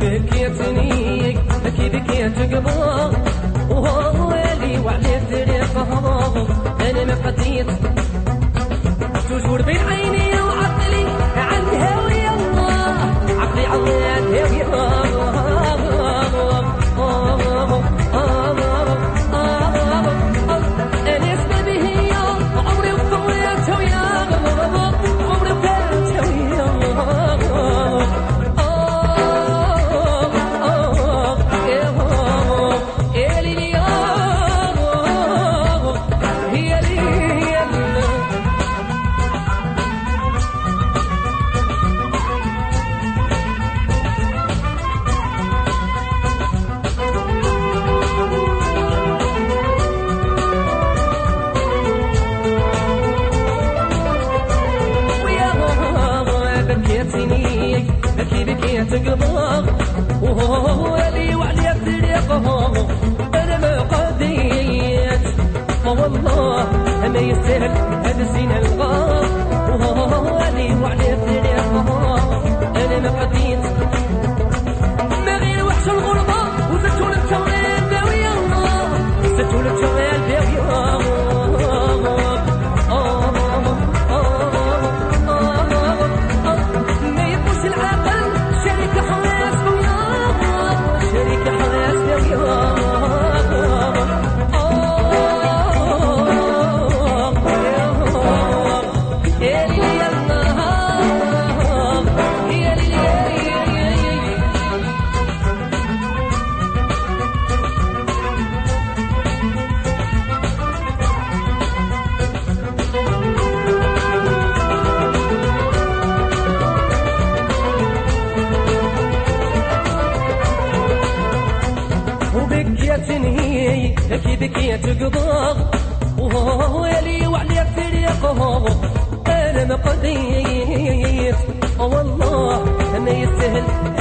بكيتني كي بكيت تقضى. وهو لي وعلي الطريق أنا ما قضيت. والله ما يستاهل هذا الزين وبكيتني كي بكيت قبض وهو لي وعلي الطريق أنا ما قضيت والله ما يستاهل. هذا